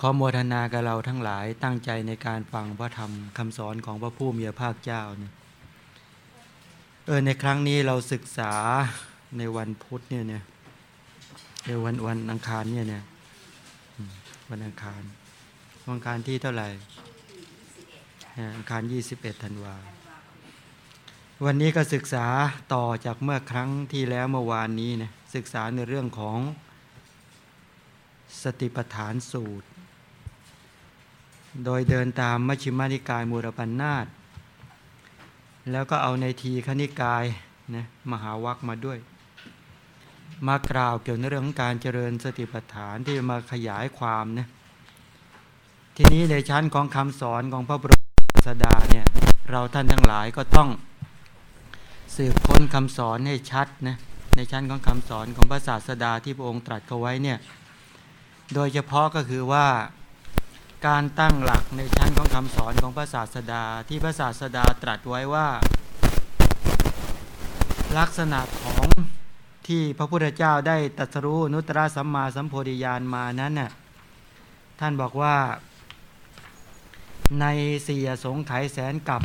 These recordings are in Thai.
ขอโมทนากับเราทั้งหลายตั้งใจในการฟังพระธรรมคำสอนของพระผู้มีพระภาคเจ้าเนี่ยเออในครั้งนี้เราศึกษาในวันพุธเนี่ยเนี่ยในวันวันอังคารเนี่ยเนี่ยวันอังคารวันอังคารที่เท่าไหร่อังคารยี่สิบเอ็ดธันวาวันนี้ก็ศึกษาต่อจากเมื่อครั้งที่แล้วเมื่อวานนี้เนี่ยศึกษาในเรื่องของสติปัฏฐานสูตร โดยเดินตามมัชฌิมานิกายมูรปันนาตแล้วก็เอาในทีขณิกายนะมหาวัคมาด้วย มากล่าวเกี่ยวในเรื่องของการเจริญสติปัฏฐานที่มาขยายความนะทีนี้ในชั้นของคำสอนของพระบรมศาสดาเนี่ยเราท่านทั้งหลายก็ต้องสืบค้นคำสอนให้ชัดนะในชั้นของคำสอนของพระศาสดาที่พระองค์ตรัสเขาไว้เนี่ยโดยเฉพาะก็คือว่า การตั้งหลักในชั้นของคำสอนของพระศาสดาที่พระศาสดาตรัสไว้ว่า ลักษณะของที่พระพุทธเจ้าได้ตรัสรู้นุตตรสัมมาสัมโพธิญาณมานั้นน่ะท่านบอกว่าในสี่สงไขยแสนกับ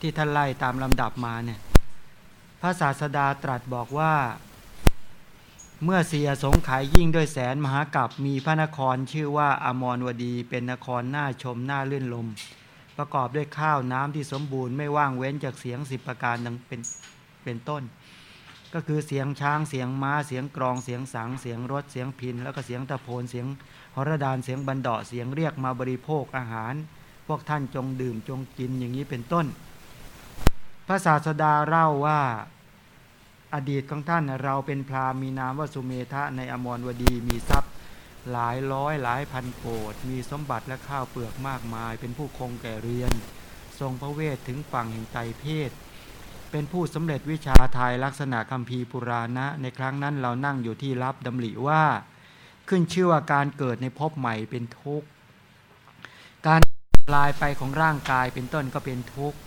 ที่ท่านไล่ตามลำดับมาเนี่ยพระศาสดาตรัสบอกว่า เมื่อเสียสงขายยิ่งด้วยแสนมหากับมีพระนครชื่อว่าอมรวดีเป็นนครน้าชมน้าเลื่นลม ประกอบด้วยข้าวน้ำที่สมบูรณ์ไม่ว่างเว้นจากเสียงสิบประการดังเป็นเป็นต้น ก็คือเสียงช้างเสียงม้าเสียงกรองเสียงสังเสียงรถเสียงพิน แล้วก็เสียงตะโพนเสียงหรดานเสียงบันดาเสียงเรียกมาบริโภคอาหาร พวกท่านจงดื่มจงกินอย่างนี้เป็นต้น พระศาสดาเล่าว่า อดีตของท่านเราเป็นพราหมีนามว่าสุเมธะในอมรวดีมีทรัพย์หลายร้อยหลายพันโกดมีสมบัติและข้าวเปลือกมากมาย เป็นผู้คงแก่เรียน ทรงพระเวทถึงฝั่งแห่งไตเพศ เป็นผู้สำเร็จวิชาทายลักษณะคัมภีร์ปุราณะ ในครั้งนั้นเรานั่งอยู่ที่รับดำริว่า ขึ้นชื่อว่าการเกิดในภพใหม่เป็นทุกข์ การลายไปของร่างกายเป็นต้นก็เป็นทุกข์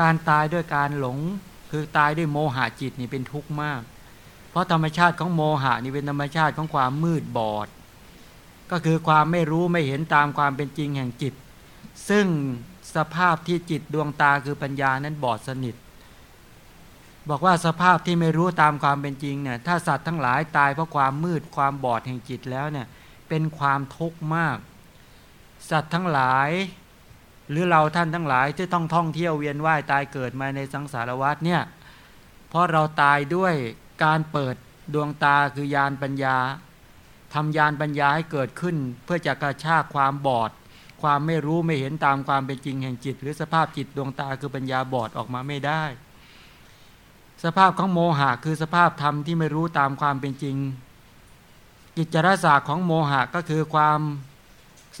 การตายด้วยการหลง คือตายด้วยโมหะจิตนี่เป็นทุกข์มาก เพราะธรรมชาติของโมหะนี่เป็นธรรมชาติของความมืดบอด ก็คือความไม่รู้ไม่เห็นตามความเป็นจริงแห่งจิต ซึ่งสภาพที่จิตดวงตาคือปัญญานั้นบอดสนิท บอกว่าสภาพที่ไม่รู้ตามความเป็นจริงเนี่ยถ้าสัตว์ทั้งหลายตายเพราะความมืดความบอดแห่งจิตแล้วเนี่ยเป็นความทุกข์มาก สัตว์ทั้งหลาย หรือเราท่านทั้งหลายที่ต้องท่องเที่ยวเวียนว่ายตายเกิดมาในสังสารวัฏเนี่ยเพราะเราตายด้วยการเปิดดวงตาคือยานปัญญาทำยานปัญญาให้เกิดขึ้น เพื่อจะกระชากความบอด ความไม่รู้ไม่เห็นตามความเป็นจริงแห่งจิต หรือสภาพจิตดวงตาคือปัญญาบอดออกมาไม่ได้ สภาพของโมหะคือสภาพธรรมที่ไม่รู้ตามความเป็นจริง กิจจรสาของโมหะก็คือความ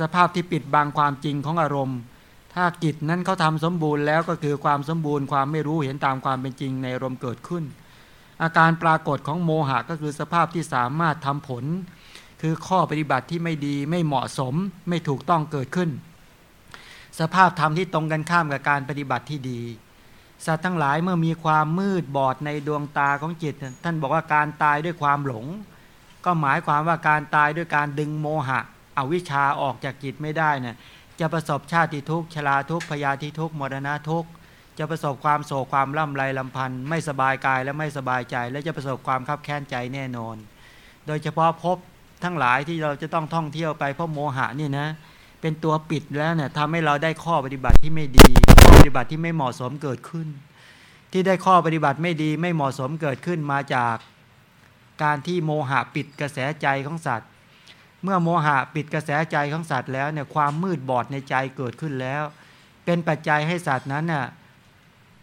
สภาพที่ปิดบังความจริงของอารมณ์ ถ้ากิจนั้นเขาทำสมบูรณ์แล้วก็คือความสมบูรณ์ความไม่รู้เห็นตามความเป็นจริงในรมเกิดขึ้น อาการปรากฏของโมหะก็คือสภาพที่สามารถทำผล คือข้อปฏิบัติที่ไม่ดีไม่เหมาะสมไม่ถูกต้องเกิดขึ้น สภาพธรรมที่ตรงกันข้ามกับการปฏิบัติที่ดี สัตว์ทั้งหลายเมื่อมีความมืดบอดในดวงตาของจิต ท่านบอกว่าการตายด้วยความหลง ก็หมายความว่าการตายด้วยการดึงโมหะอวิชชาออกจากจิตไม่ได้นี่ย จะประสบชาติทุกข์ชราทุกข์พยาธิทุกข์มรณะทุกข์จะประสบความโศกความล่ำไรลำพันธ์ไม่สบายกายและไม่สบายใจ และจะประสบความคับแค้นใจแน่นอน โดยเฉพาะพบทั้งหลายที่เราจะต้องท่องเที่ยวไปเพราะโมหะนี่นะเป็นตัวปิดแล้วเนี่ยทำให้เราได้ข้อปฏิบัติที่ไม่ดีข้อปฏิบัติที่ไม่เหมาะสมเกิดขึ้น ที่ได้ข้อปฏิบัติไม่ดีไม่เหมาะสมเกิดขึ้นมาจากการที่โมหะปิดกระแสใจของสัตว์ เมื่อโมหะปิดกระแสใจของสัตว์แล้วเนี่ยความมืดบอดในใจเกิดขึ้นแล้ว เป็นปัจจัยให้สัตว์นั้นน่ะ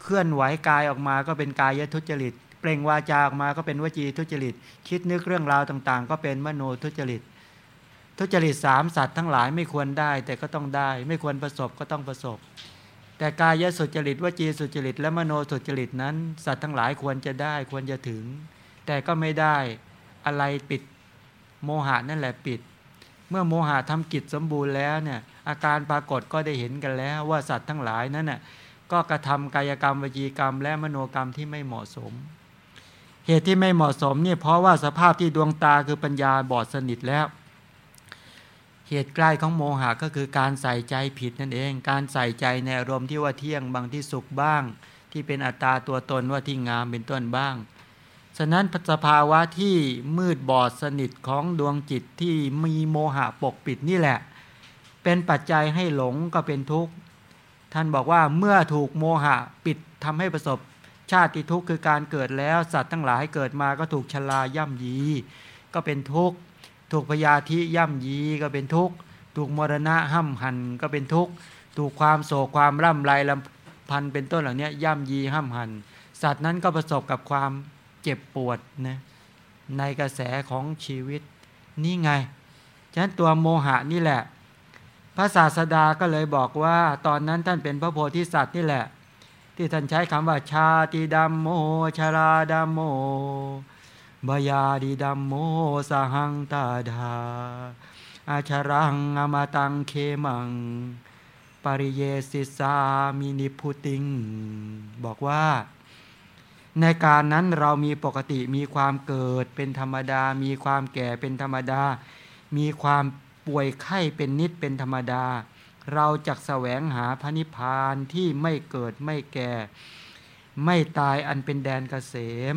เคลื่อนไหวกายออกมาก็เป็นกายทุจริต เปล่งวาจาออกมาก็เป็นวจีทุจริต คิดนึกเรื่องราวต่างๆ ก็เป็นมโนทุจริต ทุจริตสามสัตว์ทั้งหลายไม่ควรได้แต่ก็ต้องได้ ไม่ควรประสบก็ต้องประสบ แต่กายสุจริตวจีสุจริต และมโนสุจริตนั้น สัตว์ทั้งหลายควรจะได้ควรจะถึง แต่ก็ไม่ได้อะไรปิดโมหะนั่นแหละปิด เมื่อโมหะทำกิจสมบูรณ์แล้วเนี่ยอาการปรากฏก็ได้เห็นกันแล้วว่าสัตว์ทั้งหลายนั้นน่ะก็กระทำกายกรรมวจีกรรม และมโนกรรมที่ไม่เหมาะสม เหตุที่ไม่เหมาะสมเนี่ยเพราะว่าสภาพที่ดวงตาคือปัญญาบอดสนิทแล้วเหเหตุใกล้ของโมหะก็คือการใส่ใจผิดนั่นเอง การใส่ใจในอารมณ์ที่ว่าเที่ยงบางที่สุขบ้าง ที่เป็นอัตตาตัวตนว่าที่งามเป็นต้นบ้าง ฉะนั้นสภาวะที่มืดบอดสนิทของดวงจิตที่มีโมหะปกปิดนี่แหละ เป็นปัจจัยให้หลงก็เป็นทุกข์ ท่านบอกว่าเมื่อถูกโมหะปิดทำให้ประสบชาติทุกข์คือการเกิดแล้วสัตว์ทั้งหลายเกิดมาก็ถูกชลาย่ำยี ก็เป็นทุกข์ ถูกพยาธิย่ำยีก็เป็นทุกข์ ถูกมรณะห้ำหันก็เป็นทุกข์ ถูกความโศกความร่ำไรลำพันเป็นต้นเหล่านี้ย่ำยีห้ำหัน สัตว์นั้นก็ประสบกับความ เจ็บปวดนะในกระแสของชีวิต นี่ไง ฉะนั้นตัวโมหะนี่แหละ พระศาสดาก็เลยบอกว่า ตอนนั้นท่านเป็นพระโพธิสัตว์นี่แหละ ที่ท่านใช้คำว่า ชาติดัมโมชาราดัมโมบยาดิดัมโมสหังตาดาอาชารังอมตังเคมัง ปริเยสิสามินิพุติง บอกว่า ในการนั้นเรามีปกติมีความเกิดเป็นธรรมดา มีความแก่เป็นธรรมดา มีความป่วยไข้เป็นนิดเป็นธรรมดา เราจักแสวงหาพระนิพพานที่ไม่เกิดไม่แก่ ไม่ตายอันเป็นแดนเกษม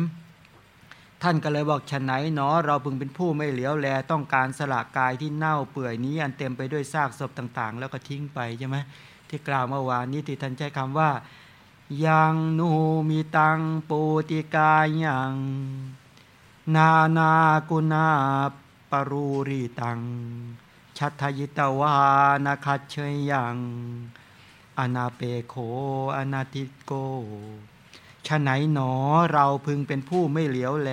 ท่านก็เลยบอกฉะไหนเนาะเราพึงเป็นผู้ไม่เหลียวแลต้องการสละกายที่เน่าเปื่อยนี้อันเต็มไปด้วยซากศพต่างๆ แล้วก็ทิ้งไปใช่ไหมที่กล่าวเมื่อวานนี้ที่ท่านใช้คำว่า ยังนูมีตังปูติกายัง นานากุณาปรูรีตัง ชัทยิตวานาคัเชยยังอนาเปโคอนาติโกฉะไหนหนอเราพึงเป็นผู้ไม่เหลียวแล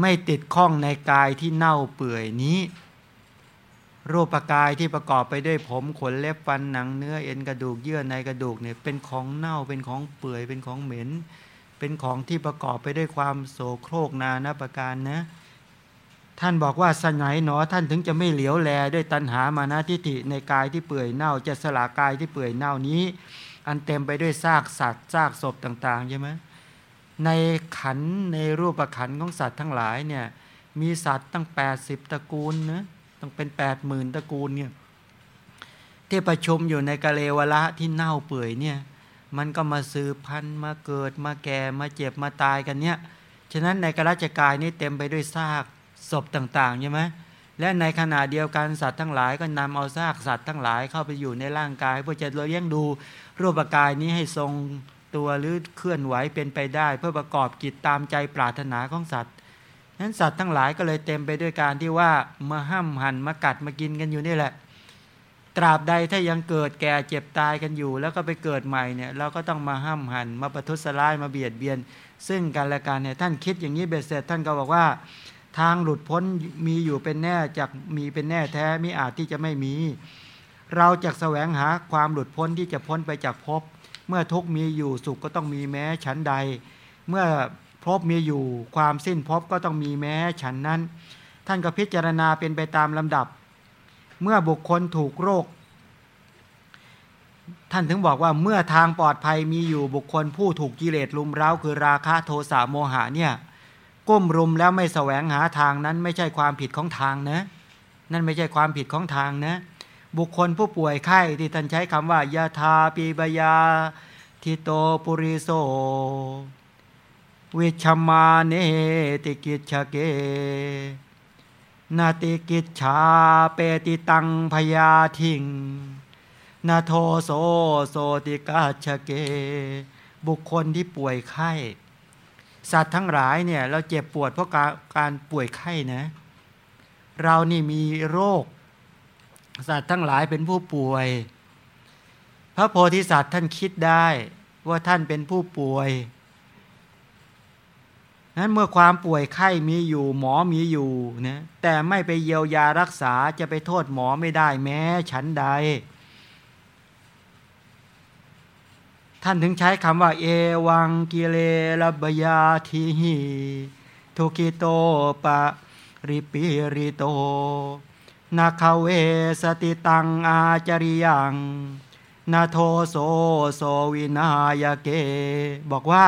ไม่ติดข้องในกายที่เน่าเปื่อยนี้ รูปกายที่ประกอบไปด้วยผมขนเล็บฟันหนังเนื้อเอ็นกระดูกเยื่อในกระดูกเนี่ยเป็นของเน่าเป็นของเปื่อยเป็นของเหม็น เป็นของที่ประกอบไปด้วยความโสโครกนานาประการนะ ท่านบอกว่าสนัยหนอท่านถึงจะไม่เหลียวแลด้วยตัณหามานะทิฏฐิในกายที่เปื่อยเน่าจะสละกายที่เปื่อยเน่านี้ อันเต็มไปด้วยซากสัตว์ซากศพต่างๆใช่ไหมในขันในรูปขันของสัตว์ทั้งหลายเนี่ยมีสัตว์ตั้ง 80 ตระกูลนะ ต้องเป็น8 0,000ตระกูลเนี่ยที่ประชุมอยู่ในกะเลวละที่เน่าเปื่อยเนี่ยมันก็มาสืบพันธุ์มาเกิดมาแก่มาเจ็บมาตายกันเนี่ยฉะนั้นในกระจกายนี้เต็มไปด้วยซากศพต่างๆใช่ไหมและในขณะเดียวกันสัตว์ทั้งหลายก็นำเอาซากสัตว์ทั้งหลายเข้าไปอยู่ในร่างกายเพื่อจะเลี้ยงดูรูปกายนี้ให้ทรงตัวหรือเคลื่อนไหวเป็นไปได้ เพื่อประกอบกิจตามใจปรารถนาของสัตว์ นั้นสัตว์ทั้งหลายก็เลยเต็มไปด้วยการที่ว่ามาห้ามหันมากัดมากินกันอยู่นี่แหละ ตราบใดถ้ายังเกิดแก่เจ็บตายกันอยู่ แล้วก็ไปเกิดใหม่เนี่ยเราก็ต้องมาห้ามหันมาประทุษร้ายมาเบียดเบียน ซึ่งกันและกันเนี่ยท่านคิดอย่างนี้เบ็ดเสร็จท่านก็บอกว่า ทางหลุดพ้นมีอยู่เป็นแน่จากมีเป็นแน่แท้ไม่อาจที่จะไม่มี เราจะแสวงหาความหลุดพ้นที่จะพ้นไปจากภพเมื่อทุกมีอยู่สุขก็ต้องมีแม้ฉันใด เมื่อ ภพมีอยู่ความสิ้นภพก็ต้องมีแม้ฉันนั้น ท่านก็พิจารณาเป็นไปตามลำดับ เมื่อบุคคลถูกโรค ท่านถึงบอกว่าเมื่อทางปลอดภัยมีอยู่บุคคลผู้ถูกกิเลสลุมเร้าคือราคะโทสะโมหะเนี่ยก้มรุมแล้วไม่แสวงหาทางนั้นไม่ใช่ความผิดของทางนะ นั่นไม่ใช่ความผิดของทางนะ บุคคลผู้ป่วยไข้ที่ท่านใช้คำว่ายาทาปีบยาทิโตปุริโส วิชมาเนติกิจเก นาติกิจชาเปติตังพยาทิงนาโทโสโสติกาชเก บุคคลที่ป่วยไข้ สัตว์ทั้งหลายเนี่ยเราเจ็บปวดเพราะการป่วยไข้นะ เรานี่มีโรค สัตว์ทั้งหลายเป็นผู้ป่วย พระโพธิสัตว์ท่านคิดได้ว่าท่านเป็นผู้ป่วย นั้นเมื่อความป่วยไข้มีอยู่ หมอมีอยู่นะแต่ไม่ไปเยียวยารักษาจะไปโทษหมอไม่ได้แม้ฉันใด ท่านถึงใช้คำว่า เอวังกิเลลบยาทีหิทุกิโตปะริปิริโตนาคาเวสติตังอาจริยังนาโทโสโสวินายเก บอกว่า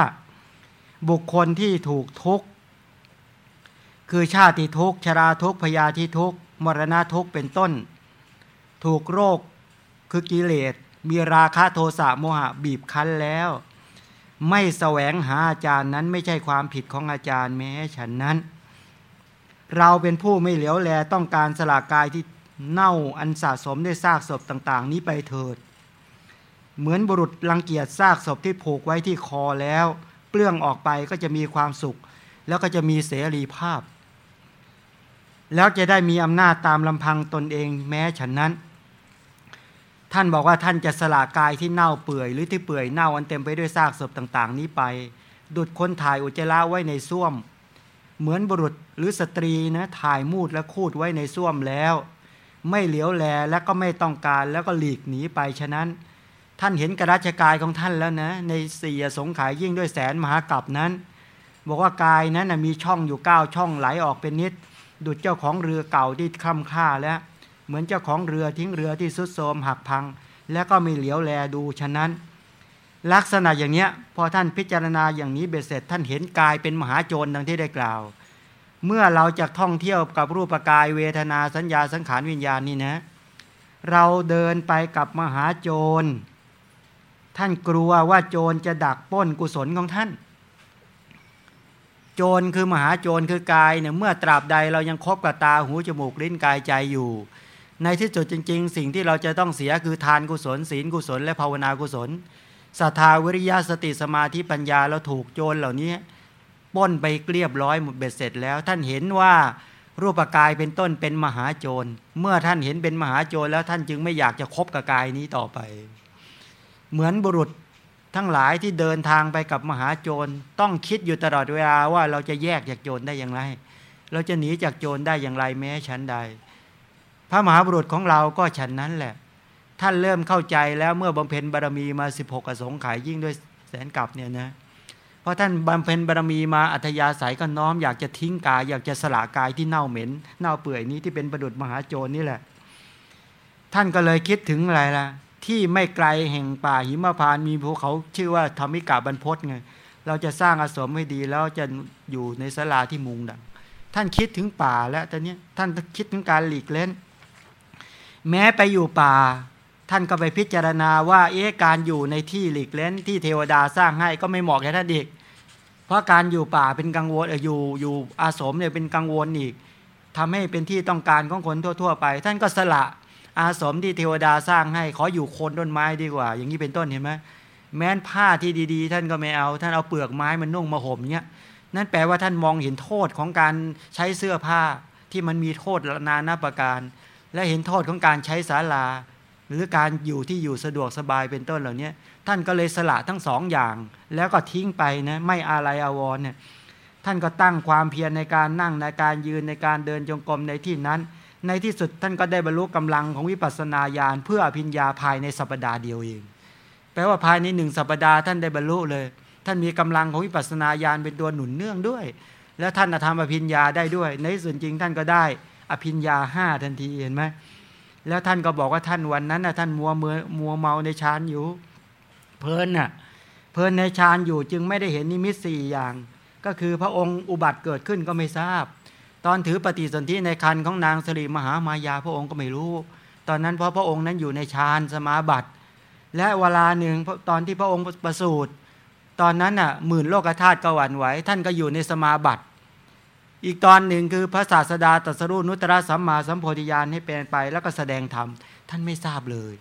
บุคคลที่ถูกทุกข์คือชาติทุกข์ชราทุกข์พยาธิทุกข์มรณะทุกข์เป็นต้น ถูกโรคคือกิเลส มีราคะโทสะโมหะบีบคั้นแล้ว ไม่แสวงหาอาจารย์นั้นไม่ใช่ความผิดของอาจารย์แม้ฉันนั้น เราเป็นผู้ไม่เหลียวแลต้องการสลากกายที่เน่าอันสะสมด้วยซากศพต่างๆ นี้ไปเถิด เหมือนบุรุษรังเกียจซากศพที่ผูกไว้ที่คอแล้ว เปลื้องออกไปก็จะมีความสุข แล้วก็จะมีเสรีภาพ แล้วจะได้มีอำนาจตามลำพังตนเองแม้ฉันนั้น ท่านบอกว่าท่านจะสละกายที่เน่าเปื่อย หรือที่เปื่อยเน่าอันเต็มไปด้วยซากศพต่าง ๆ นี้ไป ดุดคนถ่ายอุจจาระไว้ในส้วม เหมือนบุรุษหรือสตรีนะถ่ายมูดและคูดไว้ในส้วมแล้ว ไม่เหลียวแลและก็ไม่ต้องการแล้วก็หลีกหนีไปฉะนั้น ท่านเห็นกระราชกายของท่านแล้วนะ ในสี่สงขายยิ่งด้วยแสนมหากรัปนั้น บอกว่ากายนั้นนะมีช่องอยู่เก้าช่องไหลออกเป็นนิด ดุจเจ้าของเรือเก่าที่คล่ำค่าแล้ว เหมือนเจ้าของเรือทิ้งเรือที่สุดโทรมหักพัง แล้วก็ไม่เหลียวแลดูฉะนั้น ลักษณะอย่างเนี้ยพอท่านพิจารณาอย่างนี้เบ็ดเสร็จ ท่านเห็นกายเป็นมหาโจรดังที่ได้กล่าว เมื่อเราจะท่องเที่ยวกับรูปกายเวทนาสัญญาสังขารวิญญาณนี่นะ เราเดินไปกับมหาโจร ท่านกลัวว่าโจรจะดักป้นกุศลของท่าน โจรคือมหาโจรคือกายเนี่ยเมื่อตราบใดเรายังคบกับตาหูจมูกลิ้นกายใจอยู่ ในที่สุดจริง ๆ สิ่งที่เราจะต้องเสียคือทานกุศล ศีลกุศล และภาวนากุศลศรัทธาวิริยะสติสมาธิปัญญาเราถูกโจรเหล่านี้ป้นไปเรียบร้อยหมดเบ็ดเสร็จแล้ว ท่านเห็นว่ารูปกายเป็นต้นเป็นมหาโจร เมื่อท่านเห็นเป็นมหาโจรแล้วท่านจึงไม่อยากจะคบกับกายนี้ต่อไป เหมือนบุรุษทั้งหลายที่เดินทางไปกับมหาโจร ต้องคิดอยู่ตลอดเวลาว่าเราจะแยกจากโจรได้อย่างไร เราจะหนีจากโจรได้อย่างไรแม้ชั้นใด พระมหาบุรุษของเราก็ฉันนั้นแหละ ท่านเริ่มเข้าใจแล้วเมื่อบำเพ็ญบารมีมา 16กสงไขยยิ่งด้วยแสนกลับเนี่ยนะเพราะท่านบำเพ็ญบารมีมาอัธยาศัยก็น้อมอยากจะทิ้งกาย อยากจะสละกายที่เน่าเหม็น เน่าเปื่อยนี้ที่เป็นประดุษมหาโจรนี่แหละ ท่านก็เลยคิดถึงอะไรล่ะ ที่ไม่ไกลแห่งป่าหิมพานมีภูเขาชื่อว่าธรรมิกาบรรพศไงเราจะสร้างอาสมให้ดีแล้วจะอยู่ในสลาที่มุงดังท่านคิดถึงป่าแล้วตอนนี้ท่านคิดถึงการหลีกเล่น แม้ไปอยู่ป่า ท่านก็ไปพิจารณาว่าเอ๊ะการอยู่ในที่หลีกเล่น ที่เทวดาสร้างให้ก็ไม่เหมาะแก่ท่านอีกเพราะการอยู่ป่าเป็นกังวลอยู่อยู่อาสมเนี่ยเป็นกังวลอีกทำให้เป็นที่ต้องการของคนทั่ว ๆ ไป ท่านก็สละ อาสมที่เทวดาสร้างให้ ขออยู่โคนต้นไม้ดีกว่า อย่างนี้เป็นต้นเห็นไหมแม้นผ้าที่ดีๆ ท่านก็ไม่เอา ท่านเอาเปลือกไม้มันนุ่งมาห่มเนี้ยนั่นแปลว่าท่านมองเห็นโทษของการใช้เสื้อผ้าที่มันมีโทษนานาประการ และเห็นโทษของการใช้ศาลา หรือการอยู่ที่อยู่สะดวกสบายเป็นต้นเหล่านี้ท่านก็เลยสละทั้งสองอย่าง แล้วก็ทิ้งไปนะไม่อะไรอาวรเนี่ยท่านก็ตั้งความเพียรในการนั่งในการยืนในการเดินจงกรมในที่นั้น ในที่สุดท่านก็ได้บรรลุกำลังของวิปัสสนาญาณเพื่ออภิญญาภายในสัปดาห์เดียวเองแปลว่าภายในหนึ่งสัปดาห์ท่านได้บรรลุเลย ท่านมีกำลังของวิปัสสนาญาณเป็นตัวหนุนเนื่องด้วย แล้วท่านทำอภิญญาได้ด้วย ในส่วนจริงท่านก็ได้อภิญญาห้าทันทีเห็นไหมแล้วท่านก็บอกว่าท่านวันนั้นนะท่านมัวเมือมัวเมาในฌานอยู่ เพลินน่ะเพลินในฌานอยู่จึงไม่ได้เห็นนิมิตสี่อย่าง ก็คือพระองค์อุบัติเกิดขึ้นก็ไม่ทราบ ตอนถือปฏิสนธิในคันของนางสรีมหามายาพระองค์ก็ไม่รู้ ตอนนั้นเพราะพระองค์นั้นอยู่ในฌานสมาบัติ และเวลาหนึ่งตอนที่พระองค์ประสูติตอนนั้นน่ะหมื่นโลกธาตุก็หวั่นไหวท่านก็อยู่ในสมาบัติ อีกตอนหนึ่งคือพระศาสดาตรัสรู้นุตตรสัมมาสัมโพธิญาณให้เป็นไป แล้วก็แสดงธรรมท่านไม่ทราบเลย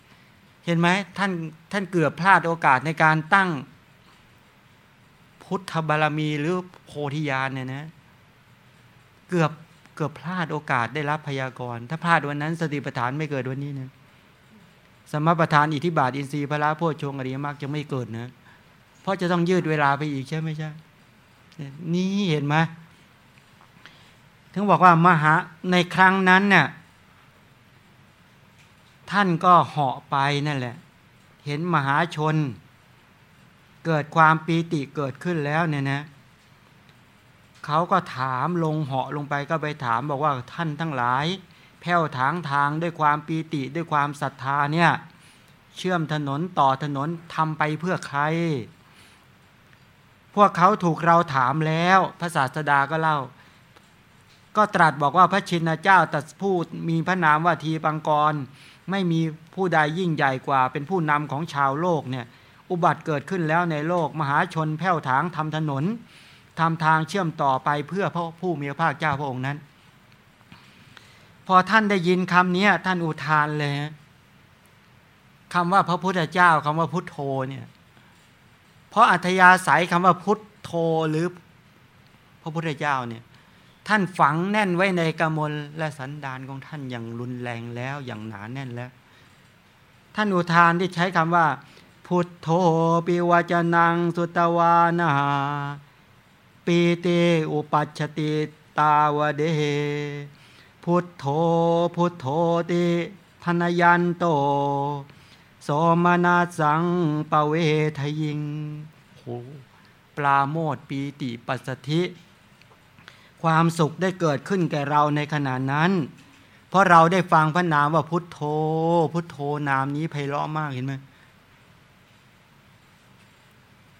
เห็นไหมท่านท่านเกือบพลาดโอกาสในการตั้งพุทธบารมีหรือโพธิญาณเนี่ยนะ เกือบเกือบพลาดโอกาสได้รับพยากรณ์ถ้าพลาดวันนั้นสติปัฏฐานไม่เกิดวันนี้นะสมประทานอิทธิบาทอินทรีย์พระโพชฌงอริยมรรคจะไม่เกิดนะเพราะจะต้องยืดเวลาไปอีกใช่ไหมใช่นี่เห็นไหมถึงบอกว่ามหาในครั้งนั้นเนี่ยท่านก็เหาะไปนั่นแหละ เห็นมหาชน เกิดความปีติเกิดขึ้นแล้วเนี่ยนะ เขาก็ถามลงเหาะลงไปก็ไปถามบอกว่าท่านทั้งหลาย แผ้วถางทางด้วยความปีติด้วยความศรัทธาเนี่ยเชื่อมถนนต่อถนนทำไปเพื่อใคร พวกเขาถูกเราถามแล้วพระศาสดาก็เล่า ก็ตรัสบอกว่าพระชินเจ้าตรัสพูดมีพระนามว่าทีปังกร ไม่มีผู้ใดยิ่งใหญ่กว่า เป็นผู้นำของชาวโลกเนี่ยอุบัติเกิดขึ้นแล้วในโลกมหาชนแผ่วถางทำถนน ทำทางเชื่อมต่อไปเพื่อพระผู้มีพระภาคเจ้าพระองค์นั้น พอท่านได้ยินคำนี้ท่านอุทานเลยคำว่าพระพุทธเจ้าคำว่าพุทโธเนี่ยเพราะอัธยาศัยคำว่าพุทโธหรือพระพุทธเจ้าเนี่ยท่านฝังแน่นไว้ในกมลและสันดานของท่านอย่างรุนแรงแล้วอย่างหนาแน่นแล้ว ท่านอุทานที่ใช้คำว่า พุทโธปิวจนังสุตวานา ปีติอุปัชติตาวเดพุทโธพุทโธติพนยันโต โสมนาสังปเวทยิงโหปลาโมดปีติปัสสธิ ความสุขได้เกิดขึ้นแก่เราในขณะนั้น เพราะเราได้ฟังพระนามว่าพุทโธ พุทโธนามนี้ไพเราะมากเห็นไหม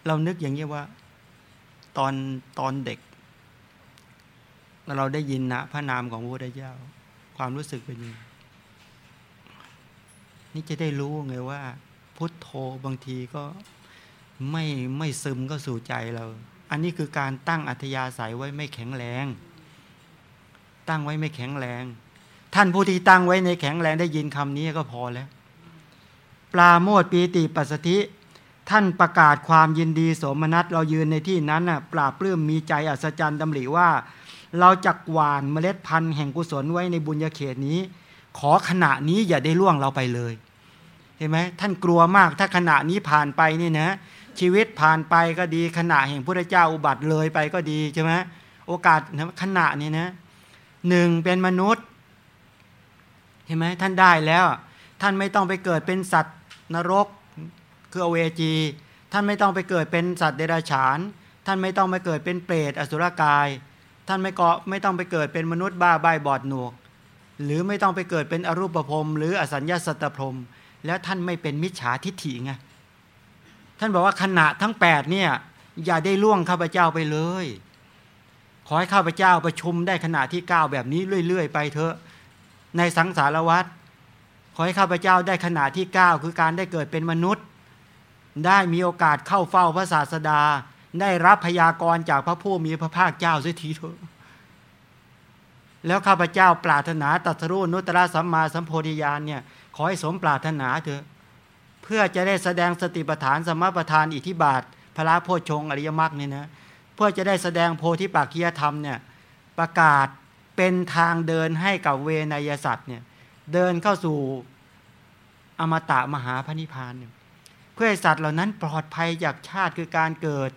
เรานึกอย่างนี้ว่า ตอนตอนเด็ก เราได้ยินนะพระนามของพระพุทธเจ้า ความรู้สึกเป็นยังไงนี่จะได้รู้ไงว่า พุทโธบางทีก็ไม่ไม่ซึมก็สู่ใจเรา อันนี้คือการตั้งอัธยาศัยไว้ไม่แข็งแรง ตั้งไว้ไม่แข็งแรง ท่านผู้ที่ตั้งไว้ในแข็งแรงได้ยินคำนี้ก็พอแล้ว ปลาโมดปีติปัสสธิ ท่านประกาศความยินดีสมนัตเรายืนในที่นั้นน่ะปราบปลื้มมีใจอัศจรรย์ดำริว่า เราจักหวานเมล็ดพันธุ์แห่งกุศลไว้ในบุญญาเขตนี้ ขอขณะนี้อย่าได้ล่วงเราไปเลย เห็นไหมท่านกลัวมากถ้าขณะนี้ผ่านไปนี่นะ ชีวิตผ่านไปก็ดีขณะแห่งพระเจ้าอุบัติเลยไปก็ดีใช่ไหมโอกาสขณะนี้นะหนึ่งเป็นมนุษย์เห็นไหมท่านได้แล้ว ท่านไม่ต้องไปเกิดเป็นสัตว์นรก คืออเวจี ท่านไม่ต้องไปเกิดเป็นสัตว์เดรัจฉาน ท่านไม่ต้องไปเกิดเป็นเปรตอสุรกาย ท่านไม่ก็ไม่ต้องไปเกิดเป็นมนุษย์บ้าใบบอดหนวก หรือไม่ต้องไปเกิดเป็นอรูปภพหรืออสัญญาสัตตพรมแล้วท่านไม่เป็นมิจฉาทิฏฐิไงท่านบอกว่าขณะทั้ง8เนี่ยอย่าได้ล่วงข้าพเจ้าไปเลย ขอให้ข้าพเจ้าประชุมได้ขณะที่ 9 แบบนี้เรื่อย ๆ ไปเถอะในสังสารวัฏขอให้ข้าพเจ้าได้ขณะที่ 9 คือการได้เกิดเป็นมนุษย์ ได้มีโอกาสเข้าเฝ้าพระศาสดา ได้รับพยากรจากพระผู้มีพระภาคเจ้าเสียทีเถอะแล้วข้าพเจ้าปรารถนาตัสรู้นุตตะสัมมาสัมโพธิญาณเนี่ยขอให้สมปรารถนาเถอะเพื่อจะได้แสดงสติปัฏฐานสมปัฏฐานอิทิบาทพระโพชงอริยมรรคเนี่ยนะเพื่อจะได้แสดงโพธิปักขียธรรมเนี่ยประกาศเป็นทางเดินให้กับเวนยสัตว์เนี่ยเดินเข้าสู่อมตะมหาพระนิพพานเนี่ย เพื่อให้สัตว์เหล่านั้นปลอดภัยจากชาติคือการเกิด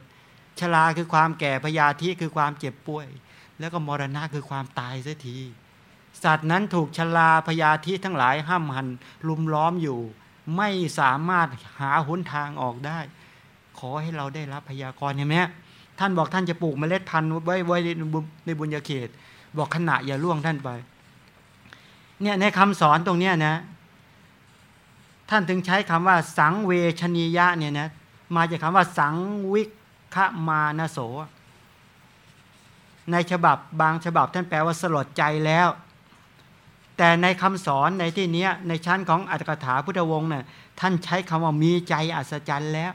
ชราคือความแก่พยาธิคือความเจ็บป่วย แล้วก็มรณะคือความตายเสียทีสัตว์นั้นถูกชราพยาธิทั้งหลายห้ามหันลุมล้อมอยู่ ไม่สามารถหาหนทางออกได้ ขอให้เราได้รับพยากรณ์เห็นไหมท่านบอกท่านจะปลูกเมล็ดพันธุ์ไว้ไว้ในบุญญาเขต บอกขณะอย่าล่วงท่านไป เนี่ยในคำสอนตรงเนี้ยนะ ท่านถึงใช้คำว่า สังเวชนียะเนี่ยนะมาจากคำว่าสังวิคมานโส ในฉบับบางฉบับท่านแปลว่าสลดใจแล้ว แต่ในคำสอนในที่นี้ในชั้นของอัตถกถาพุทธวงศ์เนี่ยท่านใช้คำว่ามีใจอัศจรรย์แล้ว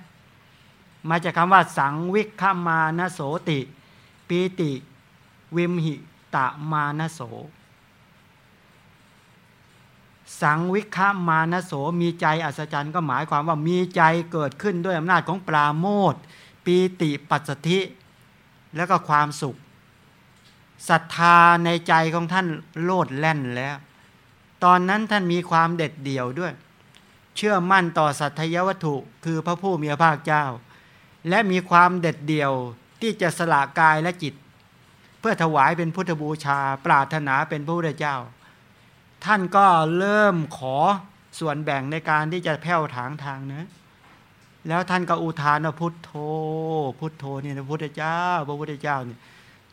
มาจากคำว่า สังวิคมานโสติปีติ วิมหิตะมานโส สังวิคมานโสมีใจอัศจรรย์ก็หมายความว่ามีใจเกิดขึ้นด้วยอำนาจของปราโมทปีติปัสสธิ แล้วก็ความสุขศรัทธาในใจของท่านโลดแล่นแล้ว ตอนนั้นท่านมีความเด็ดเดี่ยวด้วย เชื่อมั่นต่อสัตยวัตถุคือพระผู้มีพระภาคเจ้า และมีความเด็ดเดี่ยวที่จะสละกายและจิต เพื่อถวายเป็นพุทธบูชา ปรารถนาเป็นพระพุทธเจ้า ท่านก็เริ่มขอส่วนแบ่งในการที่จะแผ่วถางทางนะแล้วท่านก็อุทานว่าพุทโธ พุทโธเนี่ยนะพุทธเจ้า พระพุทธเจ้าเนี่ย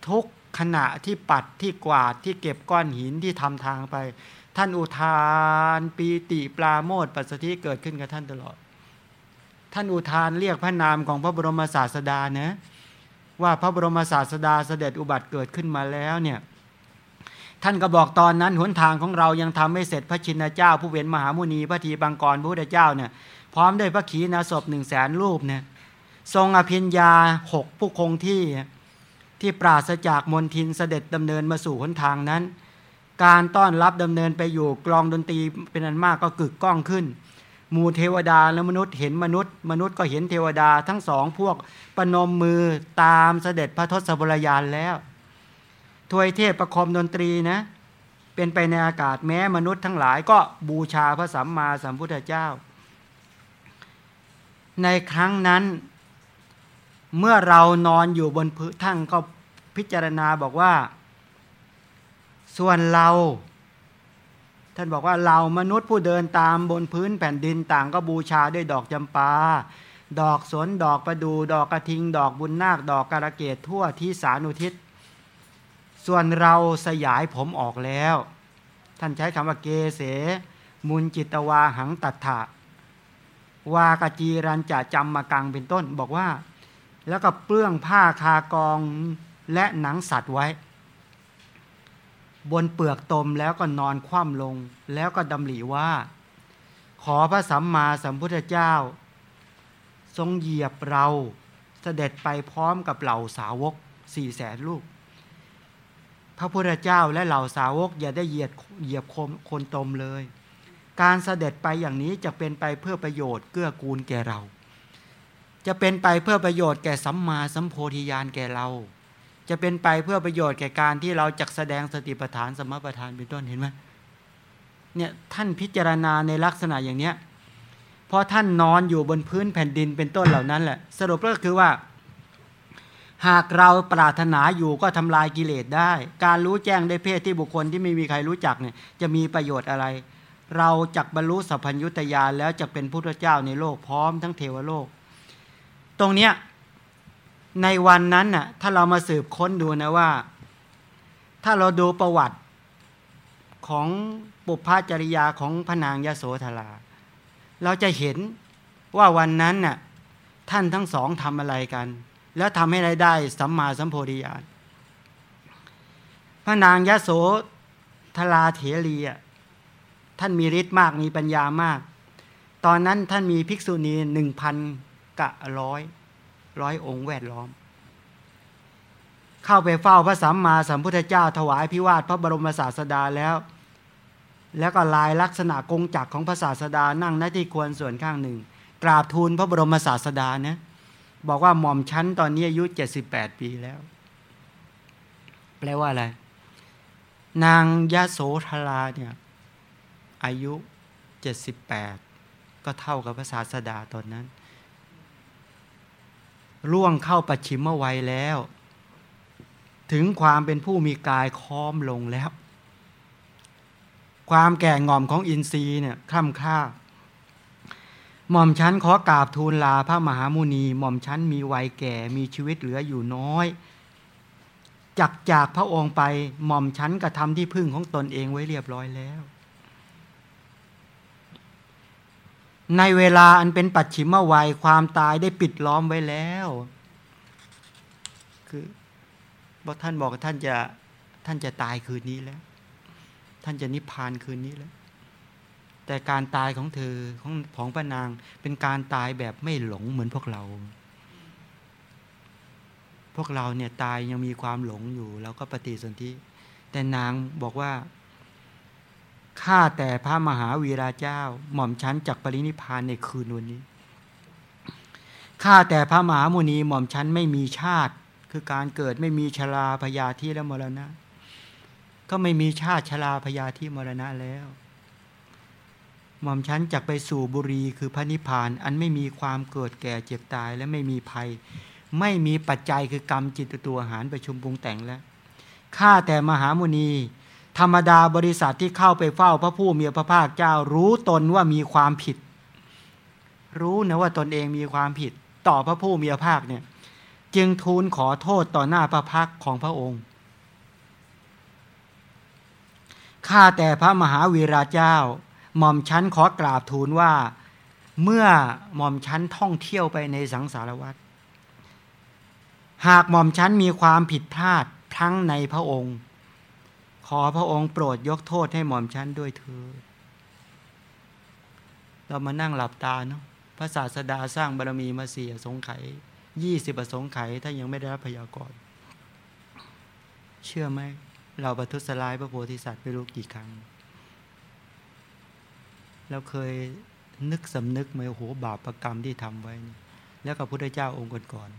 ทุกขณะที่ปัดที่กวาดที่เก็บก้อนหินที่ทำทางไป ท่านอุทานปีติปลาโมดปัสสติเกิดขึ้นกับท่านตลอด ท่านอุทานเรียกพระนามของพระบรมศาสดานะว่าพระบรมศาสดาเสด็จอุบัติเกิดขึ้นมาแล้วเนี่ย ท่านก็บอกตอนนั้นหนทางของเรายังทำไม่เสร็จพระชินเจ้า ผู้เว้นมหามุนีพระทีบังกรพระพุทธเจ้าเนี่ยพร้อมด้วยพระขีณาสพหนึ่งแสนรูปเนี่ยทรงอภิญญาหกผู้คงที่ที่ปราศจากมนทินเสด็จดำเนินมาสู่หนทางนั้น การต้อนรับดำเนินไปอยู่กลองดนตรีเป็นอันมากก็กึกก้องขึ้นหมู่เทวดาและมนุษย์เห็นมนุษย์ มนุษย์ก็เห็นเทวดาทั้งสองพวกปนมมือตามเสด็จพระทศบรยานแล้ว ทวยเทพประคมดนตรีนะเป็นไปในอากาศแม้มนุษย์ทั้งหลายก็บูชาพระสัมมาสัมพุทธเจ้า ในครั้งนั้น เมื่อเรานอนอยู่บนพื้นท่านก็พิจารณาบอกว่า ส่วนเรา ท่านบอกว่าเรามนุษย์ผู้เดินตามบนพื้นแผ่นดินต่างก็บูชาด้วยดอกจำปา ดอกสนดอกประดู ดอกกระทิง ดอกบุญนาค ดอกกระเกตทั่วที่สานุทิศ ส่วนเราสยายผมออกแล้ว ท่านใช้คำว่าเกเส มุนจิตวาหังตัทธะวากจีรันจะจำมากังเป็นต้น บอกว่า แล้วก็เปลื้องผ้าคากองและหนังสัตว์ไว้ บนเปลือกตมแล้วก็นอนคว่ำลง แล้วก็ดำริว่า ขอพระสัมมาสัมพุทธเจ้า ทรงเหยียบเราเสด็จไปพร้อมกับเหล่าสาวกสี่แสนลูก พระพุทธเจ้าและเหล่าสาวกอย่าได้เหยียดเหยียบคนตมเลย การเสด็จไปอย่างนี้จะเป็นไปเพื่อประโยชน์เกื้อกูลแก่เรา จะเป็นไปเพื่อประโยชน์แก่สัมมาสัมโพธิญาณแก่เรา จะเป็นไปเพื่อประโยชน์แก่การที่เราจักแสดงสติปัฏฐานสมปัฏฐานเป็นต้นเห็นไหมเนี่ยท่านพิจารณาในลักษณะอย่างเนี้ยพอท่านนอนอยู่บนพื้นแผ่นดินเป็นต้นเหล่านั้นแหละ สรุปก็คือว่า หากเราปรารถนาอยู่ก็ทำลายกิเลสได้ การรู้แจ้งได้เพศที่บุคคลที่ไม่มีใครรู้จักเนี่ยจะมีประโยชน์อะไร เราจักบรรลุสัพพัญญุตยานแล้วจะเป็นพุทธเจ้าในโลกพร้อมทั้งเทวโลก ตรงเนี้ยในวันนั้นน่ะถ้าเรามาสืบค้นดูนะว่า ถ้าเราดูประวัติของปุพพจริยาของพนางยโสธรา เราจะเห็นว่าวันนั้นน่ะท่านทั้งสองทำอะไรกัน แล้วทำให้ไรได้สัมมาสัมโพธิญาณพระนางยะโสธราเถรีอะท่านมีฤทธิ์มากมีปัญญามาก ตอนนั้นท่านมีภิกษุณีหนึ่งพันกะร้อยร้อยองค์แวดล้อม เข้าไปเฝ้าพระสัมมาสัมพุทธเจ้าถวายพิวาทพระบรมศาสดาแล้ว แล้วก็ลายลักษณะกงจักรของพระศาสดานั่งหน้าที่ควรส่วนข้างหนึ่ง กราบทูลพระบรมศาสดานะ บอกว่าหม่อมชั้นตอนนี้อายุเจ็ดสิบแปดปีแล้ว แปลว่าอะไร นางยะโสธราเนี่ย อายุเจ็ดสิบแปดก็เท่ากับพระศาสดาตอนนั้นล่วงเข้าปัจฉิมวัยแล้ว ถึงความเป็นผู้มีกายค้อมลงแล้ว ความแก่งอมของอินทรีย์เนี่ยคล่ำค่า หม่อมชั้นขอกราบทูลลาพระมหามุนี หม่อมชั้นมีวัยแก่มีชีวิตเหลืออยู่น้อยจักจากพระองค์ไปหม่อมชั้นกระทำที่พึ่งของตนเองไว้เรียบร้อยแล้ว ในเวลาอันเป็นปัจฉิมวัยความตายได้ปิดล้อมไว้แล้ว คือบอท่านบอกท่านจะท่านจะตายคืนนี้แล้ว ท่านจะนิพพานคืนนี้แล้ว แต่การตายของเธอของของพระนางเป็นการตายแบบไม่หลงเหมือนพวกเรา พวกเราเนี่ยตายยังมีความหลงอยู่เราก็ปฏิสนธิแต่นางบอกว่าข้าแต่พระมหาวีราเจ้า หม่อมชั้นจากปรินิพานในคืนวันนี้ข้าแต่พระมหามุนีหม่อมชั้นไม่มีชาติ คือการเกิดไม่มีชราพยาธิและมรณะ ก็ไม่มีชาติชราพยาธิมรณะแล้ว หม่อมชั้นจักไปสู่บุรีคือพระนิพพาน อันไม่มีความเกิดแก่เจ็บตายและไม่มีภัย ไม่มีปัจจัยคือกรรมจิตตัวอาหารประชุมปรุงแต่งแล้วข้าแต่มหามุนี ธรรมดาบริษัทที่เข้าไปเฝ้าพระผู้มีพระภาคเจ้ารู้ตนว่ามีความผิด รู้นะว่าตนเองมีความผิด ต่อพระผู้มีพระภาคเนี่ยจึงทูลขอโทษต่อหน้าพระพักของพระองค์ข้าแต่พระมหาวีราเจ้า หม่อมชั้นขอกราบทูลว่า เมื่อหม่อมชั้นท่องเที่ยวไปในสังสารวัฏหากหม่อมชั้นมีความผิดพลาดทั้งในพระองค์ ขอพระองค์โปรดยกโทษให้หม่อมชั้นด้วยเถิดเรามานั่งหลับตาเนาะพระศาสดาสร้างบารมีมาเสียสงไขยี่สิบสงไขถ้ายังไม่ได้รับพยากรณ์เชื่อไหมเราประทุษร้ายพระโพธิสัตว์ไม่รู้กี่ครั้ง เราเคยนึกสำนึกไหมโอ้โหบาปประกรรมที่ทำไว้ แล้วกับพระพุทธเจ้าองค์ก่อน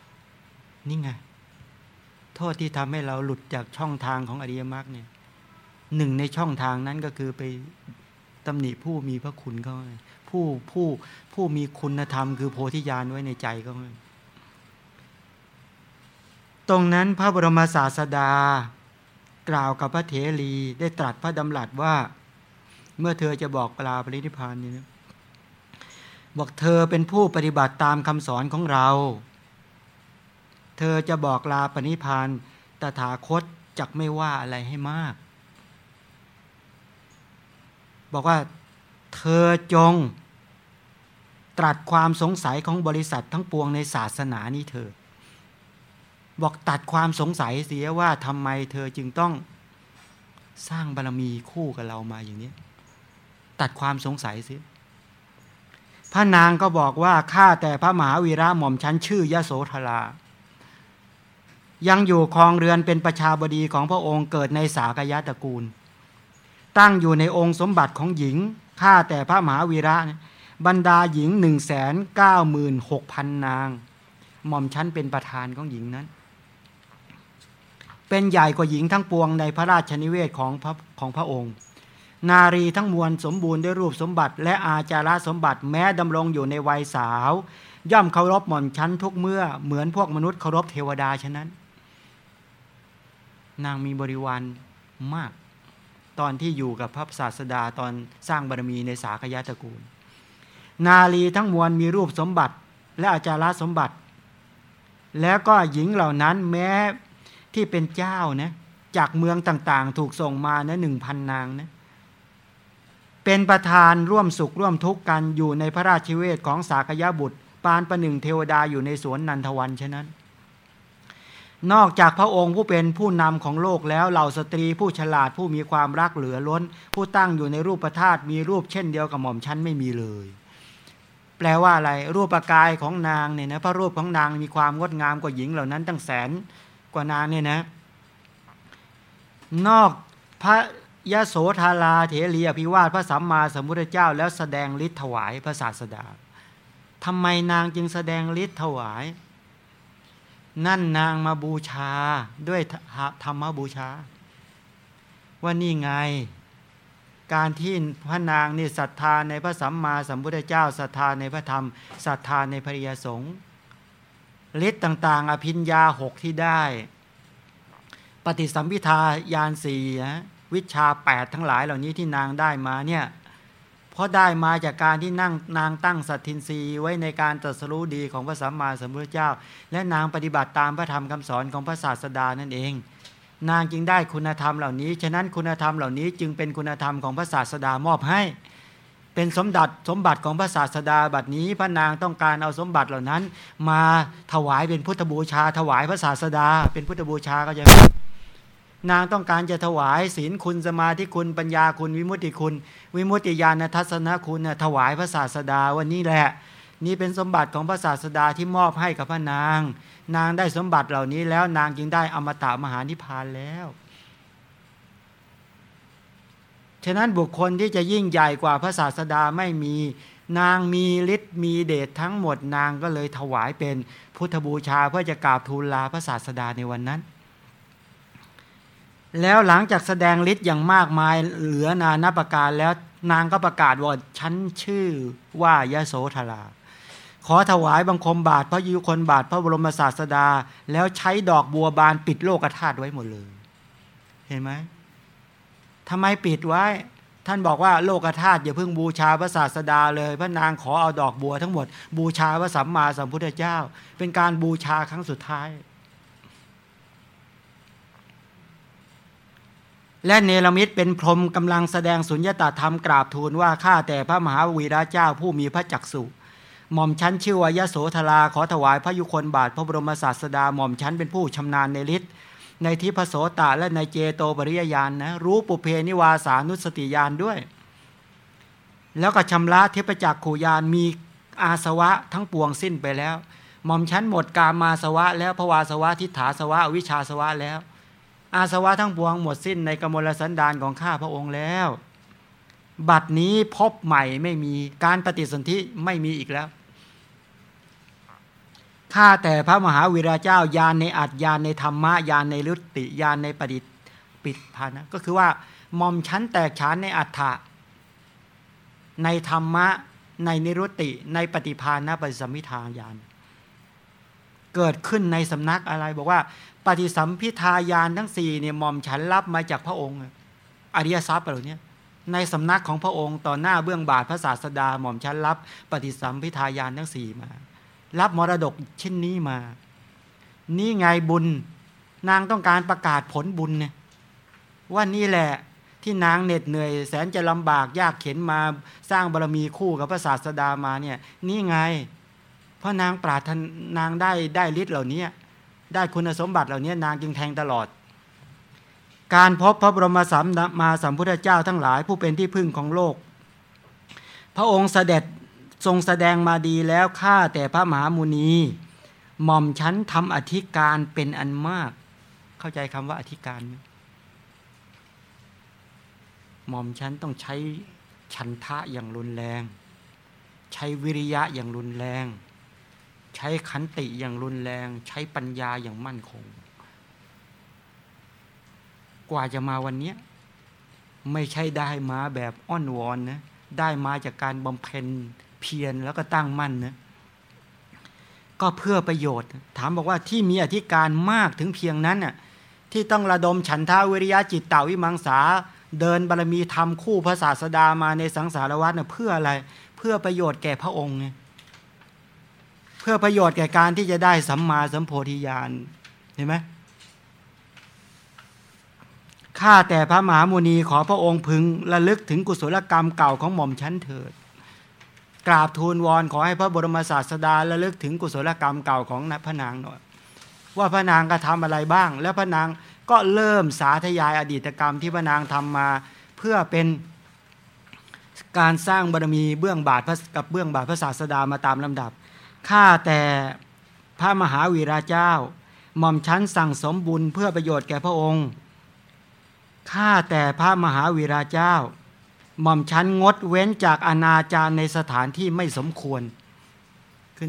ๆนี่ไงโทษที่ทำให้เราหลุดจากช่องทางของอริยมรรคเนี่ยหนึ่งในช่องทางนั้นก็คือไปตำหนิผู้มีพระคุณเขาผู้ผู้ผู้มีคุณธรรมคือโพธิญาณไว้ในใจเขาตรงนั้นพระบรมศาสดากล่าวกับพระเถรีได้ตรัสพระดำรัสว่า เมื่อเธอจะบอกปลาปรินิพานนี่นะบอกเธอเป็นผู้ปฏิบัติตามคำสอนของเรา เธอจะบอกลาปณิพานตถาคตจักไม่ว่าอะไรให้มาก บอกว่าเธอจง ตรัสความสงสัยของบริษัททั้งปวงในศาสนานี้เธอ บอกตัดความสงสัยเสียว่าทำไมเธอจึงต้องสร้างบารรมีคู่กับเรามาอย่างนี้ ตัดความสงสัยเสียพระนางก็บอกว่าข้าแต่พระมหาวีระหม่อมชั้นชื่อยโสธรา ยังอยู่ครองเรือนเป็นประชาบดีของพระองค์เกิดในสากยะตระกูล ตั้งอยู่ในองค์สมบัติของหญิงข้าแต่พระมหาวีระบรรดาหญิงหนึ่งแสนเก้าหมื่นหกพันนาง หม่อมชั้นเป็นประธานของหญิงนั้น เป็นใหญ่กว่าหญิงทั้งปวงในพระราชนิเวศของพระของพระองค์ นารีทั้งมวลสมบูรณ์ด้วยรูปสมบัติ และอาจาระสมบัติแม้ดำรงอยู่ในวัยสาว ย่อมเคารพหม่อมชั้นทุกเมื่อเหมือนพวกมนุษย์เคารพเทวดาฉะนั้น นางมีบริวารมาก ตอนที่อยู่กับพระศาสดาตอนสร้างบารมีในสาขยะตระกูล นาลีทั้งมวลมีรูปสมบัติ และอาจาระสมบัติ แล้วก็หญิงเหล่านั้นแม้ที่เป็นเจ้านะจากเมืองต่างๆ ถูกส่งมานะหนึ่งพันนางนะ เป็นประธานร่วมสุขร่วมทุกข์กันอยู่ในพระราชเวทของสาขยะบุตร ปานประหนึ่งเทวดาอยู่ในสวนนันทวันฉะนั้น นอกจากพระองค์ผู้เป็นผู้นำของโลกแล้วเหล่าสตรีผู้ฉลาดผู้มีความรักเหลือล้น ผู้ตั้งอยู่ในรูปธาตุมีรูปเช่นเดียวกับหม่อมชั้นไม่มีเลย แปลว่าอะไรรูปกายของนางเนี่ยนะพระรูปของนางมีความงดงามกว่าหญิงเหล่านั้นตั้งแสนกว่านางเนี่ยนะ นอกพระ ยะโสธาราเถรีอภิวาทพระสัมมาสัมพุทธเจ้า แล้วแสดงฤทธิ์ถวายพระศาสดาทำไมนางจึงแสดงฤทธิ์ถวาย นั่นนางมาบูชาด้วยธรรมบูชา ว่านี่ไง การที่พระนางนี่ศรัทธาในพระสัมมาสัมพุทธเจ้าศรัทธาในพระธรรมศรัทธาในพริยสงฆ์ฤทธิ์ต่างๆ อภิญญาหกที่ได้ ปฏิสัมพิทายานสี่ วิชาแปดทั้งหลายเหล่านี้ที่นางได้มาเนี่ยเพราะได้มาจากการที่นั่งนางตั้งสัตทินรีไว้ในการตรัสรู้ดีของพระสัมมาสัมพุทธเจ้า และนางปฏิบัติตามพระธรรมคำสอนของพระศาสดานั่นเอง นางจึงได้คุณธรรมเหล่านี้ ฉะนั้นคุณธรรมเหล่านี้จึงเป็นคุณธรรมของพระศาสดามอบให้ เป็นสมบัติสมบัติของพระศาสดาบัดนี้พระนางต้องการเอาสมบัติเหล่านั้น มาถวายเป็นพุทธบูชา ถวายพระศาสดา เป็นพุทธบูชาก็จะ นางต้องการจะถวายศีลคุณสมาธิคุณปัญญาคุณวิมุตติคุณ วิมุตติญาณทัศนคุณถวายพระศาสดาวันนี้แหละ นี่เป็นสมบัติของพระศาสดาที่มอบให้กับพระนาง นางได้สมบัติเหล่านี้แล้วนางจึงได้อมตะมหานิพพานแล้วฉะนั้นบุคคลที่จะยิ่งใหญ่กว่าพระศาสดาไม่มี นางมีฤทธิ์มีเดชทั้งหมดนางก็เลยถวายเป็นพุทธบูชาเพื่อจะกราบทูลลาพระศาสดาในวันนั้น แล้วหลังจากแสดงฤทธิ์อย่างมากมายเหลือนานาประการแล้วนางก็ประกาศว่าฉันชื่อว่ายะโสธราขอถวายบังคมบาทพระยุคนบาทพระบรมศาสดา แล้วใช้ดอกบัวบานปิดโลกธาตุไว้หมดเลย เห็นไหมทำไมปิดไว้ ท่านบอกว่าโลกธาตุอย่าเพิ่งบูชาพระศาสดาเลย พระนางขอเอาดอกบัวทั้งหมด บูชาพระสัมมาสัมพุทธเจ้า เป็นการบูชาครั้งสุดท้าย และเนรมิตเป็นพรหมกำลังแสดงสุญญตาธรรมกราบทูลว่าข้าแต่พระมหาวีระเจ้าผู้มีพระจักสุหม่อมชั้นชื่อวายโสธราขอถวายพระยุคนบาทพระบรมศาสดาหม่อมชั้นเป็นผู้ชำนาญในฤทธิ์ในทิพโสตและในเจโตปริยญาณนะรู้ปุเพนิวาสานุสติญาณด้วย แล้วก็ชำระเทพจักขูญาณมีอาสวะทั้งปวงสิ้นไปแล้ว หม่อมชั้นหมดกามาสวะ แล้วภวาสวะทิฏฐาสวะวิชาสวะแล้ว อาสวะทั้งปวงหมดสิ้นในกมลสันดานของข้าพระองค์แล้ว บัดนี้พบใหม่ไม่มีการปฏิสนธิไม่มีอีกแล้วข้าแต่พระมหาวีระเจ้ายานในอัจยานในธรรมะยานในรุติยานในปฏิปิภานะก็คือว่ามอมชั้นแตกฉานในอัฏฐะในธรรมะในนิรุติในปฏิภาณปฏิสมิทายาน เกิดขึ้นในสำนักอะไรบอกว่า ปฏิสัมพิทายานทั้งสี่เนี่ยมอมฉันรับมาจากพระองค์อริยทรัพย์เหล่านี้ในสำนักของพระองค์ต่อหน้าเบื้องบาทพระศาสดาหม่อมชันรับ ปฏิสัมพิทายานทั้งสี่มา รับมรดกเชิ้นนี้มา นี่ไงบุญ นางต้องการประกาศผลบุญเนี่ยว่านี่แหละที่นางเหน็ดเหนื่อย แสนจะลำบากยากเข็นมาสร้างบารมีคู่กับพระศาสดามาเนี่ย นี่ไง เพราะนางปราถนางได้ได้ฤทธิ์เหล่านี้ ได้คุณสมบัติเหล่านี้นางจึงแทงตลอด การพบพระบรมสัมมาสัมพุทธเจ้าทั้งหลายผู้เป็นที่พึ่งของโลก พระองค์เสด็จทรงแสดงมาดีแล้วข้าแต่พระมหามุนีหม่อมชั้นทำอธิการเป็นอันมาก เข้าใจคำว่าอธิการไหมหม่อมชั้นต้องใช้ฉันทะอย่างรุนแรง ใช้วิริยะอย่างรุนแรง ใช้ขันติอย่างรุนแรง ใช้ปัญญาอย่างมั่นคง กว่าจะมาวันนี้ไม่ใช่ได้มาแบบอ้อนวอนนะได้มาจากการบำเพ็ญเพียรแล้วก็ตั้งมั่นนะก็เพื่อประโยชน์ ถามบอกว่าที่มีอธิการมากถึงเพียงนั้นน่ะที่ต้องระดมฉันทาวิริยะจิตเตาวิมังสา เดินบารมีทำคู่พระศาสดามาในสังสารวัฏเน่เพื่ออะไรเพื่อประโยชน์แก่พระองค์ไง เพื่อประโยชน์แก่การที่จะได้สัมมาสัมโพธิญาณเห็นไหมข้าแต่พระมหามุนีขอพระองค์พึงระลึกถึงกุศลกรรมเก่าของหม่อมชั้นเถิด กราบทูลวอนขอให้พระบรมศาสดาระลึกถึงกุศลกรรมเก่าของพระนางหน่อยว่าพระนางกระทาอะไรบ้าง แล้วพระนางก็เริ่มสาธยายอดีตกรรมที่พระนางทำมา เพื่อเป็นการสร้างบารมีเบื้องบาทกับเบื้องบาทพระศาสดามาตามลำดับ ข้าแต่พระมหาวีราเจ้า หม่อมชั้นสั่งสมบุญเพื่อประโยชน์แก่พระองค์ ข้าแต่พระมหาวีราเจ้า หม่อมชั้นงดเว้นจากอนาจารในสถานที่ไม่สมควรคือ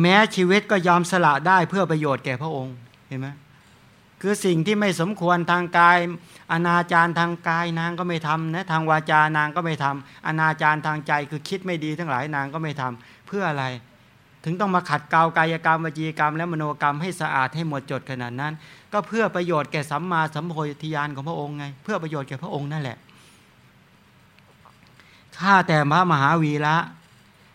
แม้ชีวิตก็ยอมสละได้เพื่อประโยชน์แก่พระองค์ เห็นไหมคือสิ่งที่ไม่สมควรทางกาย อนาจารทางกายนางก็ไม่ทำนะทางวาจานางก็ไม่ทำอนาจารทางใจคือคิดไม่ดีทั้งหลายนางก็ไม่ทำ เพื่ออะไร ถึงต้องมาขัดเกลากายกรรมวจีกรรม และมโนกรรมให้สะอาดให้หมดจดขนาดนั้น ก็เพื่อประโยชน์แก่สัมมาสัมโพธิญาณของพระองค์ไง เพื่อประโยชน์แก่พระองค์นั่นแหละข้าแต่พระมหาวีระ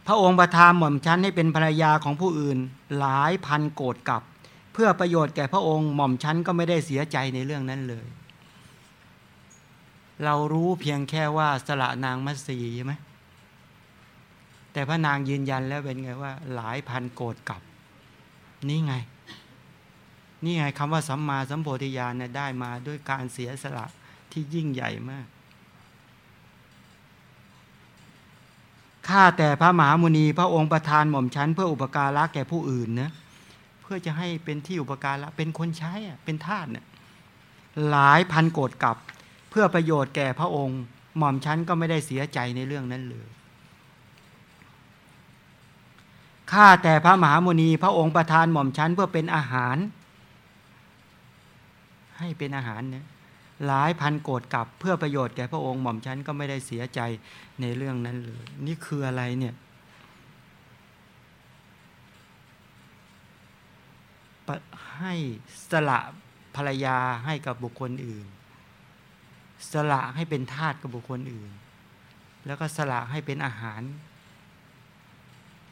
พระองค์ประทานหม่อมชั้นให้เป็นภรรยาของผู้อื่นหลายพันโกรธกับ เพื่อประโยชน์แก่พระองค์หม่อมชั้นก็ไม่ได้เสียใจในเรื่องนั้นเลย เรารู้เพียงแค่ว่าสละนางมัสีใช่ไหม แต่พระนางยืนยันแล้วเป็นไงว่า หลายพันโกรธกลับ นี่ไง นี่ไงคำว่าสัมมาสัมโพธิญาณเนี่ยได้มาด้วยการเสียสละที่ยิ่งใหญ่มากข้าแต่พระมหามุนีพระองค์ประทานหม่อมชั้น เพื่ออุปการะแก่ผู้อื่นนะเพื่อจะให้เป็นที่อุปการะเป็นคนใช้เป็นทาสเนี่ยหลายพันโกดกับ เพื่อประโยชน์แก่พระองค์ หม่อมชั้นก็ไม่ได้เสียใจในเรื่องนั้นเลย ข้าแต่พระมหาโมนีพระองค์ประทานหม่อมชั้นเพื่อเป็นอาหาร ให้เป็นอาหารเนี่ยหลายพันโกรธกับเพื่อประโยชน์แก่พระองค์หม่อมฉันก็ไม่ได้เสียใจในเรื่องนั้นเลยนี่คืออะไรเนี่ยให้สละภรรยาให้กับบุคคลอื่น สละให้เป็นทาสกับบุคคลอื่น แล้วก็สละให้เป็นอาหาร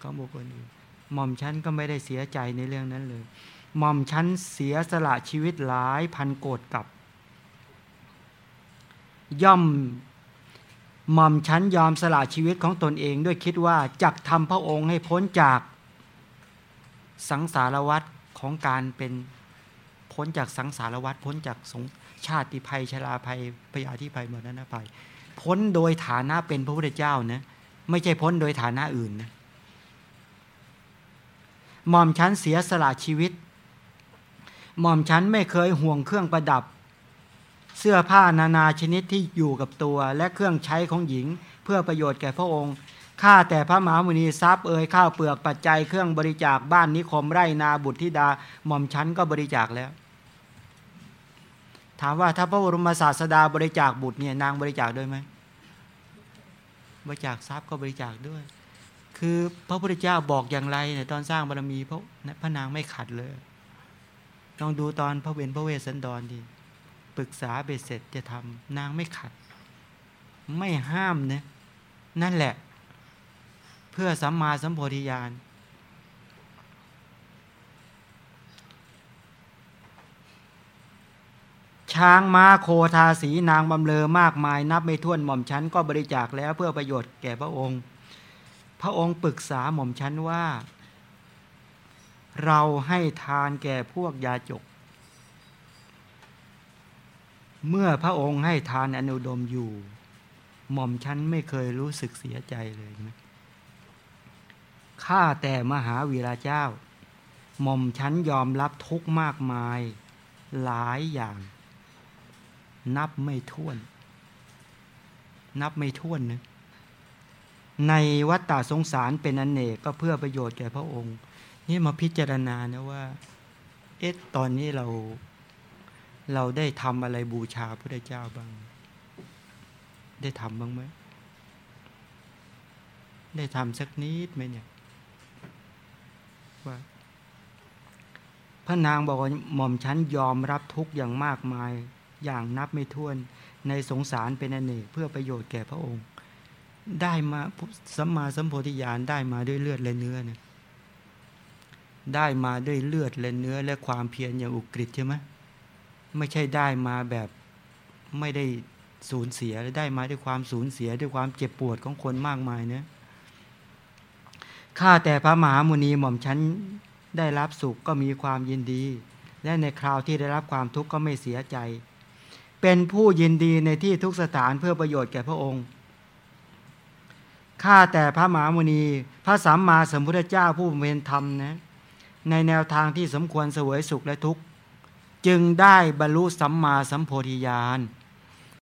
ของบุคคลอื่นหม่อมฉันก็ไม่ได้เสียใจในเรื่องนั้นเลยหม่อมฉันเสียสละชีวิตหลายพันโกรธกับ ย่อมหม่อมชั้นยอมสละชีวิตของตนเองด้วยคิดว่าจักทำพระองค์ให้พ้นจากสังสารวัฏของการเป็นพ้นจากสังสารวัฏพ้นจากสงชาติภัยชราภัยพยาธิภัยหมดนั้นภัย พ้นโดยฐานะเป็นพระพุทธเจ้านะไม่ใช่พ้นโดยฐานะอื่นนะ หม่อมชั้นเสียสละชีวิต หม่อมชั้นไม่เคยห่วงเครื่องประดับ เสื้อผ้านานาชนิดที่อยู่กับตัว และเครื่องใช้ของหญิง เพื่อประโยชน์แก่พระองค์ข้าแต่พระมหามุนีทรัพย์เอ่ยข้าวเปลือกปัจจัยเครื่องบริจาคบ้านนิคมไร่นาบุตรธิดา หม่อมชั้นก็บริจาคแล้ว ถามว่าถ้าพระบรมศาสดาบริจาคบุตรเนี่ยนางบริจาคด้วยไหมบริจาคทรัพย์ก็บริจาคด้วย คือพระพุทธเจ้าบอกอย่างไรเนี่ยตอนสร้างบารมีพระพระนางไม่ขัดเลยต้องดูตอนพระเวนพระเวสสันดรดีปรึกษาเบ็ดเสร็จจะทำนางไม่ขัด ไม่ห้ามเนี่ยนั่นแหละ เพื่อสัมมาสัมโพธิญาณช้างม้าโคทาสีนางบำเลอมากมาย นับไม่ถ้วนหม่อมชั้นก็บริจาคแล้วเพื่อประโยชน์แก่พระองค์ พระองค์ปรึกษาหม่อมชั้นว่า เราให้ทานแก่พวกยาจก เมื่อพระองค์ให้ทานอนุดมอยู่ หม่อมชั้นไม่เคยรู้สึกเสียใจเลยนะข้าแต่มหาวีระเจ้า หม่อมฉันยอมรับทุกมากมาย หลายอย่าง นับไม่ถ้วน นับไม่ถ้วนนะ ในวัฏฏะสงสารเป็นอนเนกก็เพื่อประโยชน์แก่พระองค์ นี่มาพิจารณานะว่า เอ๊ะตอนนี้เรา เราได้ทำอะไรบูชาพระเจ้าบ้าง ได้ทำบ้างไหมได้ทำสักนิดไหมเนี่ยว่าพระนางบอกว่าหม่อมฉันยอมรับทุกอย่างมากมาย อย่างนับไม่ถ้วนในสงสารเป็นอเนกเพื่อประโยชน์แก่พระองค์ ได้มาสัมมาสัมโพธิญาณได้มาด้วยเลือดและเนื้อเนี่ยได้มาด้วยเลือดและเนื้อและความเพียรอย่างอุกฤษใช่ไหมไม่ใช่ได้มาแบบไม่ได้สูญเสียได้มาด้วยความสูญเสียด้วยความเจ็บปวดของคนมากมายเนี่ยข้าแต่พระมหามุนีหม่อมฉันได้รับสุขก็มีความยินดี และในคราวที่ได้รับความทุกข์ก็ไม่เสียใจ เป็นผู้ยินดีในที่ทุกสถานเพื่อประโยชน์แก่พระองค์ ข้าแต่พระมหามุนี พระสัมมาสัมพุทธเจ้าผู้เป็นธรรมนะในแนวทางที่สมควรเสวยสุขและทุกข์ จึงได้บรรลุสัมมาสัมโพธิญาณ